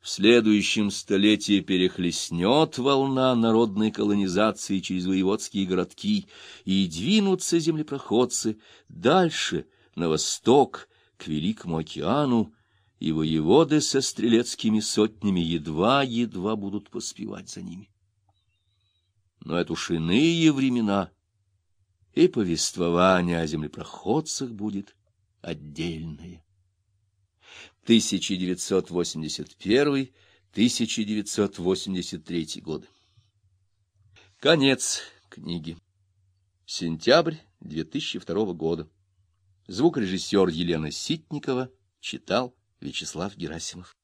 В следующем столетии перехлестнет волна народной колонизации через воеводские городки, и двинутся землепроходцы дальше, на восток, к Великому океану, и воеводы со стрелецкими сотнями едва-едва будут поспевать за ними. Но это уж иные времена, и повествование о землепроходцах будет отдельное. 1981-1983 годы. Конец книги. Сентябрь 2002 года. Звукорежиссер Елена Ситникова читал Вячеслав Герасимов.